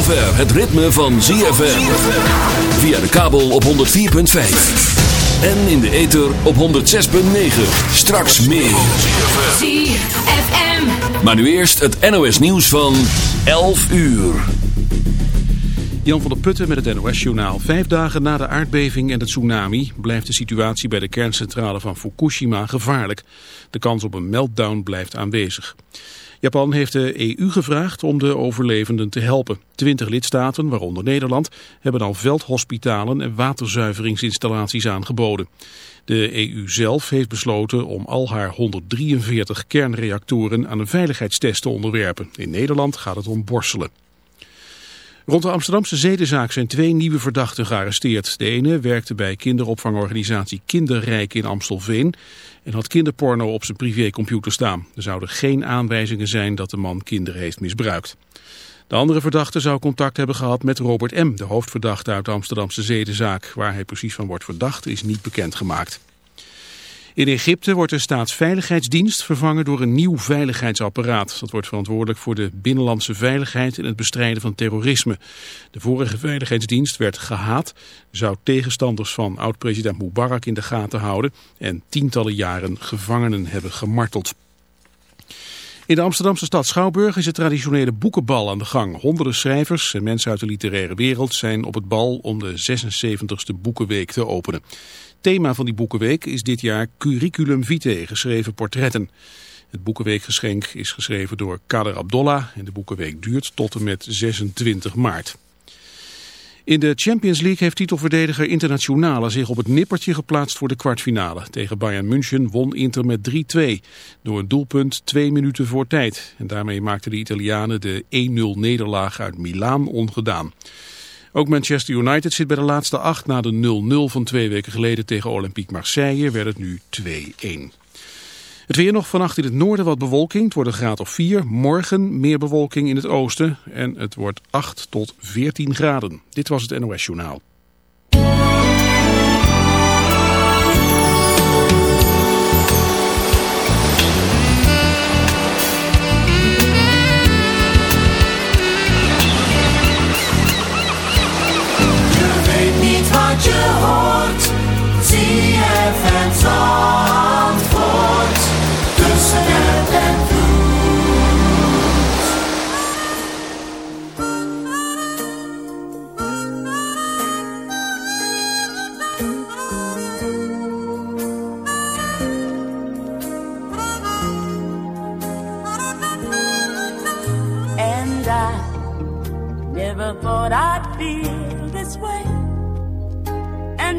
zomer het ritme van ZFM. Via de kabel op 104.5. En in de ether op 106.9. Straks meer. ZFM. Maar nu eerst het NOS nieuws van 11 uur. Jan van der Putten met het NOS-journaal. Vijf dagen na de aardbeving en het tsunami blijft de situatie bij de kerncentrale van Fukushima gevaarlijk. De kans op een meltdown blijft aanwezig. Japan heeft de EU gevraagd om de overlevenden te helpen. Twintig lidstaten, waaronder Nederland, hebben al veldhospitalen en waterzuiveringsinstallaties aangeboden. De EU zelf heeft besloten om al haar 143 kernreactoren aan een veiligheidstest te onderwerpen. In Nederland gaat het om borstelen. Rond de Amsterdamse zedenzaak zijn twee nieuwe verdachten gearresteerd. De ene werkte bij kinderopvangorganisatie Kinderrijk in Amstelveen en had kinderporno op zijn privécomputer staan. Er zouden geen aanwijzingen zijn dat de man kinderen heeft misbruikt. De andere verdachte zou contact hebben gehad met Robert M., de hoofdverdachte uit de Amsterdamse zedenzaak. Waar hij precies van wordt verdacht is niet bekendgemaakt. In Egypte wordt de staatsveiligheidsdienst vervangen door een nieuw veiligheidsapparaat. Dat wordt verantwoordelijk voor de binnenlandse veiligheid en het bestrijden van terrorisme. De vorige veiligheidsdienst werd gehaat, zou tegenstanders van oud-president Mubarak in de gaten houden en tientallen jaren gevangenen hebben gemarteld. In de Amsterdamse stad Schouwburg is het traditionele boekenbal aan de gang. Honderden schrijvers en mensen uit de literaire wereld zijn op het bal om de 76e Boekenweek te openen. Thema van die Boekenweek is dit jaar Curriculum Vitae, geschreven portretten. Het Boekenweekgeschenk is geschreven door Kader Abdollah en de Boekenweek duurt tot en met 26 maart. In de Champions League heeft titelverdediger Internationale zich op het nippertje geplaatst voor de kwartfinale. Tegen Bayern München won Inter met 3-2 door een doelpunt twee minuten voor tijd. En daarmee maakten de Italianen de 1-0 nederlaag uit Milaan ongedaan. Ook Manchester United zit bij de laatste acht. Na de 0-0 van twee weken geleden tegen Olympique Marseille werd het nu 2-1. Het weer nog vannacht in het noorden wat bewolking. Het wordt een graad of 4. Morgen meer bewolking in het oosten. En het wordt 8 tot 14 graden. Dit was het NOS Journaal. Je hoort. Zandvoort. Tussen app en. And I never thought I'd feel this way.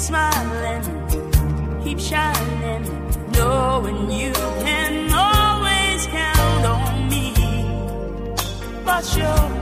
smiling, keep shining, knowing you can always count on me. For sure,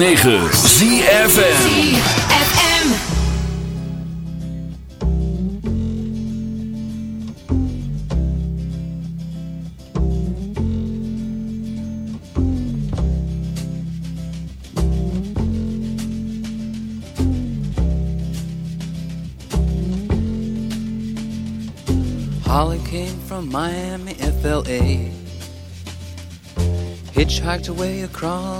106.9 ZFM. FM. Holly came from Miami, FLA. Hitchhiked away across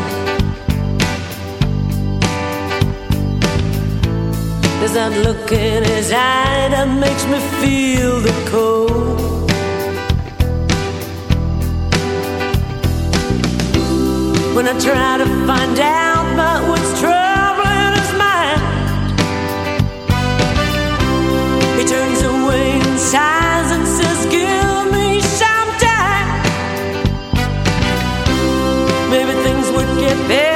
There's that look in his eye that makes me feel the cold. When I try to find out about what's troubling his mind, he turns away and sighs and says, Give me some time. Maybe things would get better.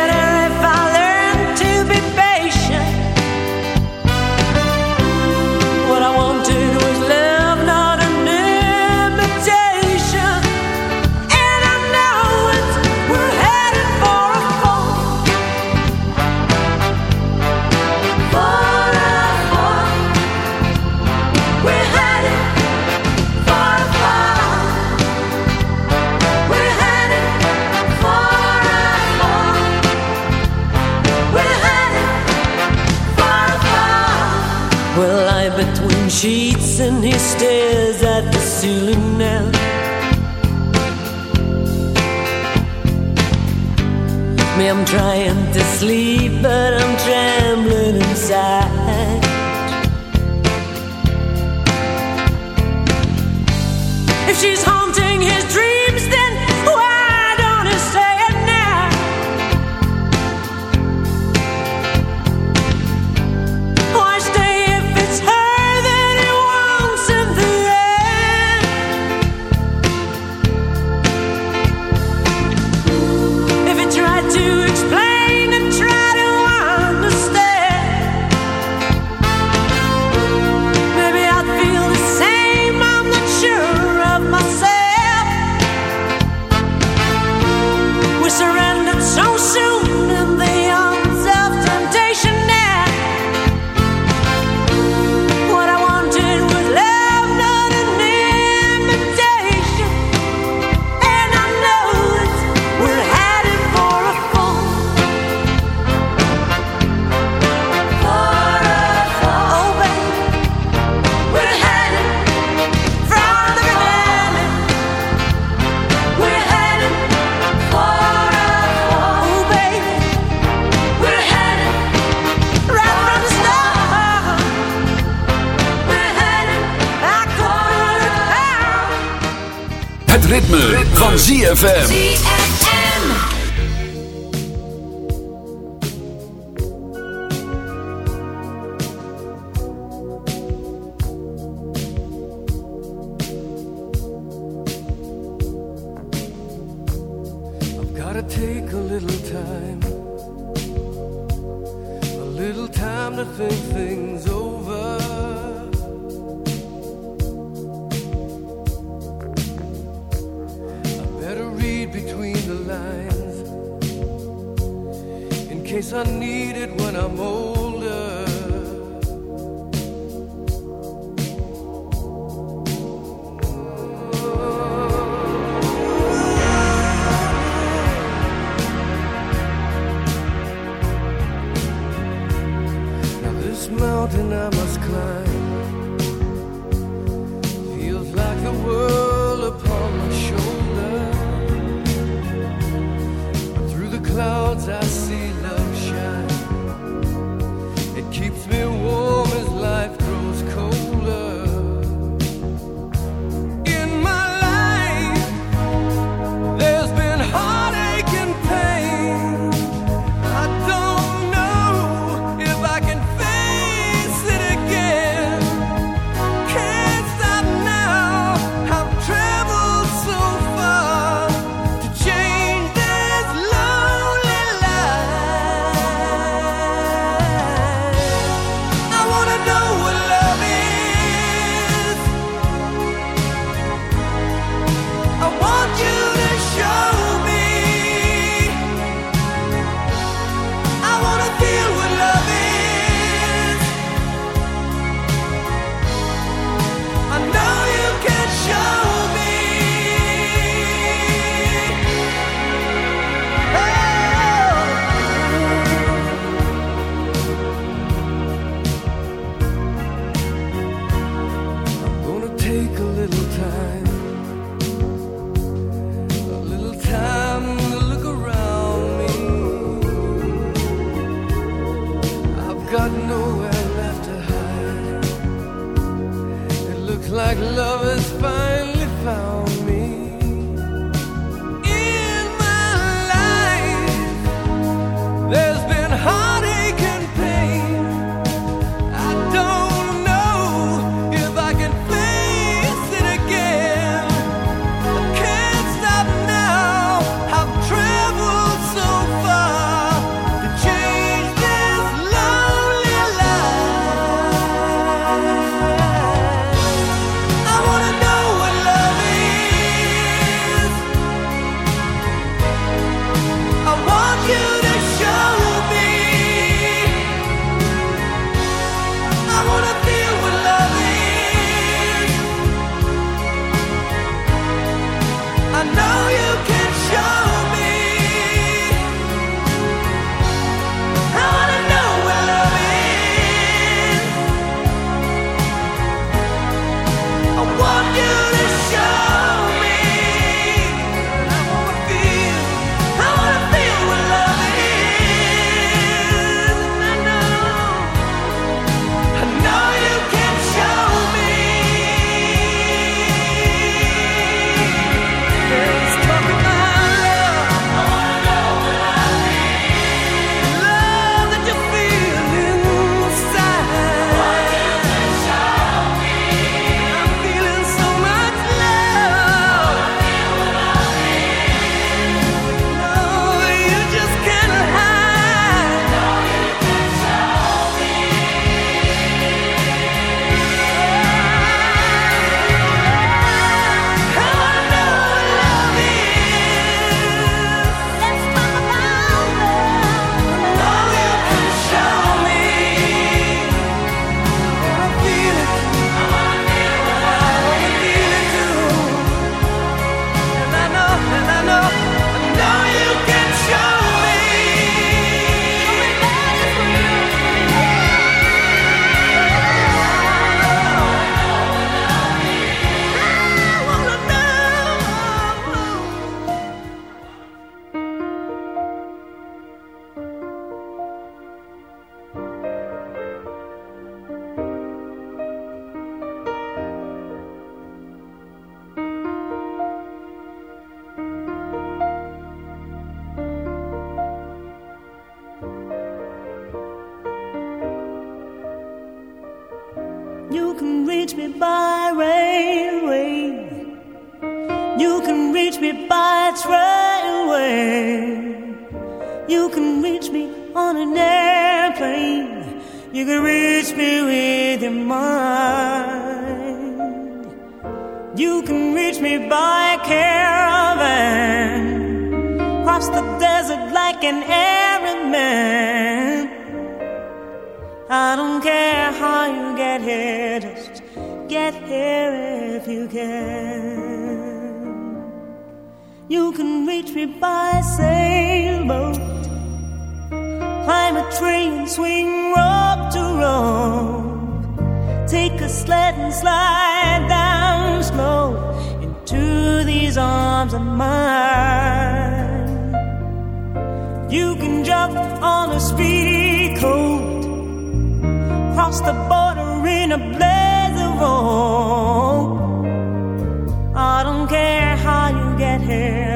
ZFM.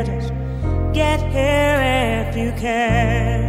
Just get here if you can.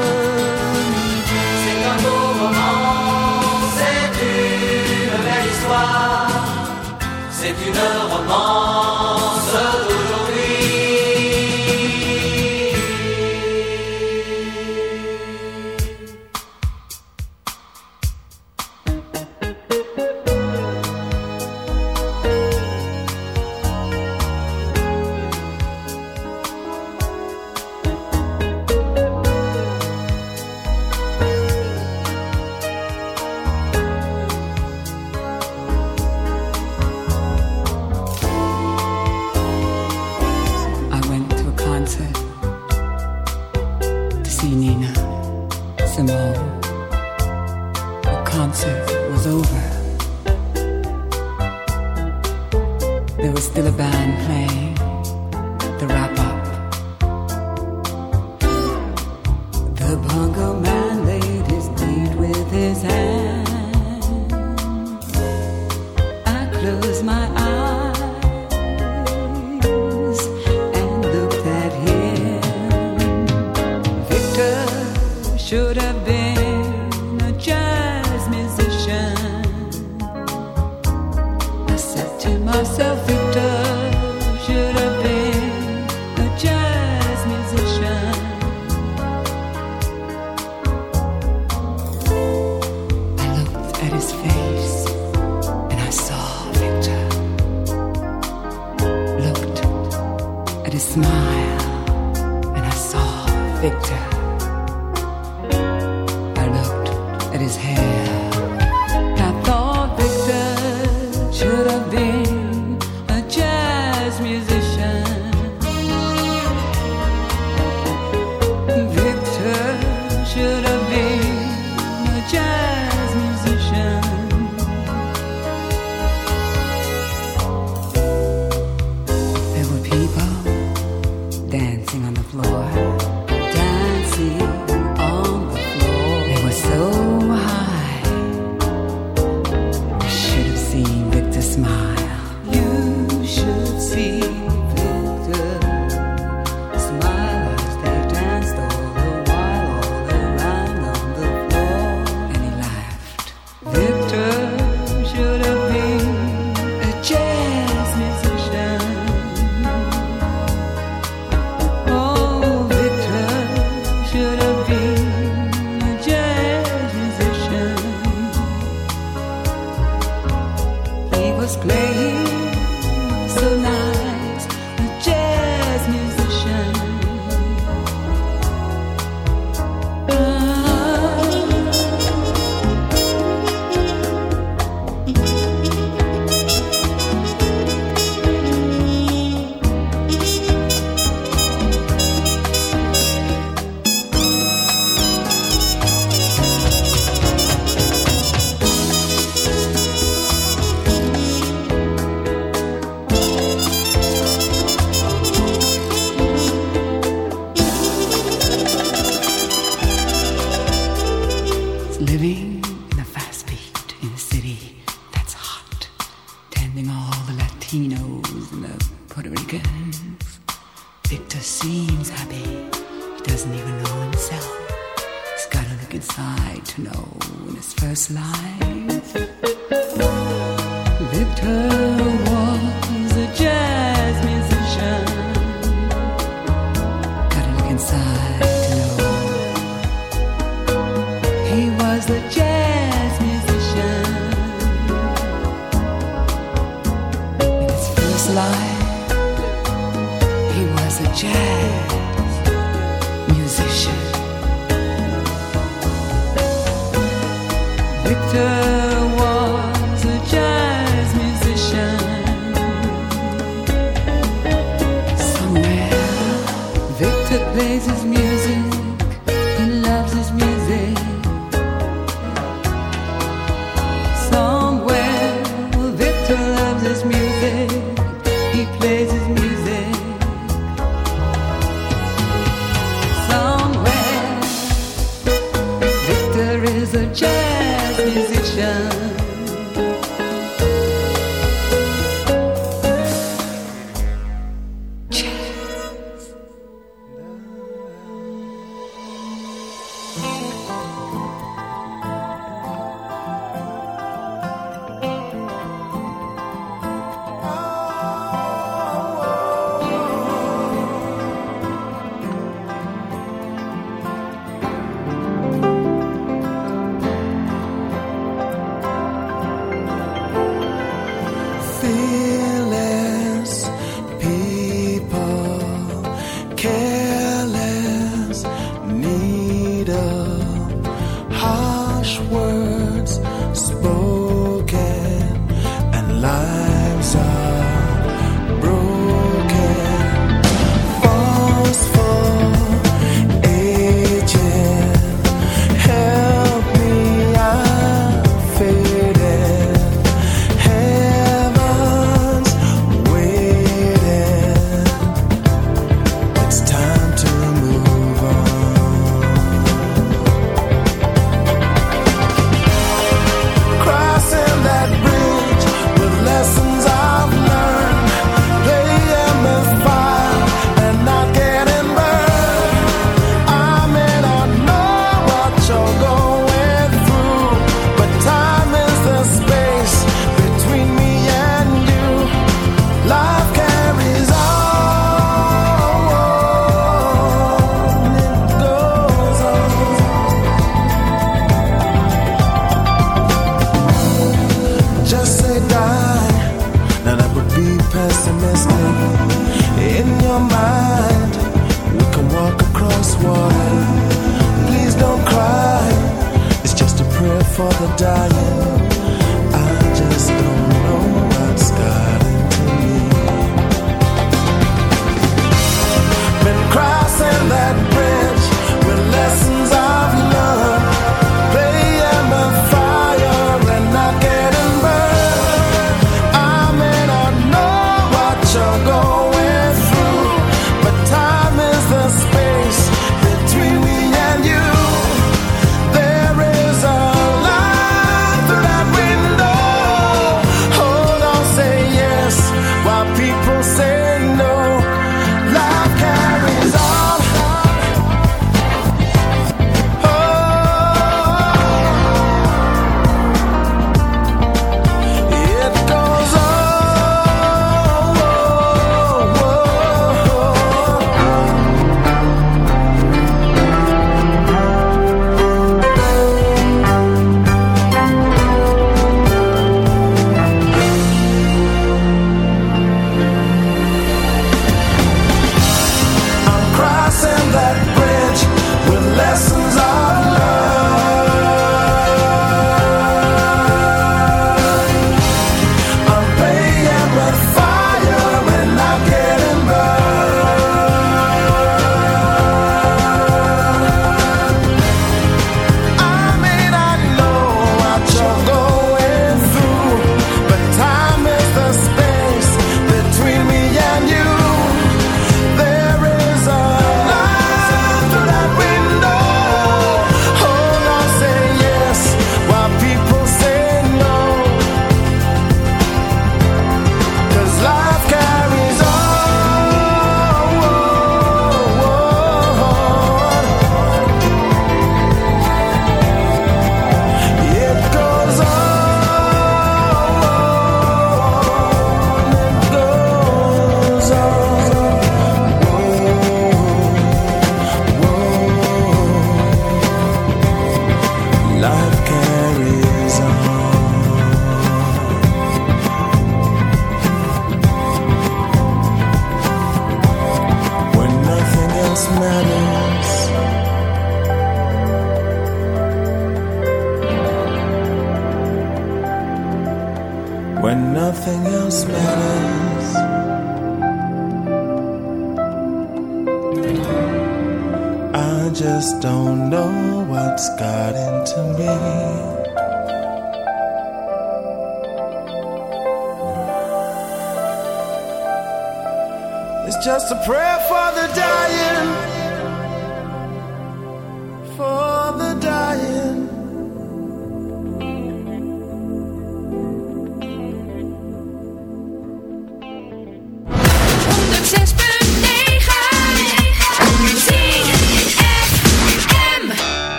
c'est une romance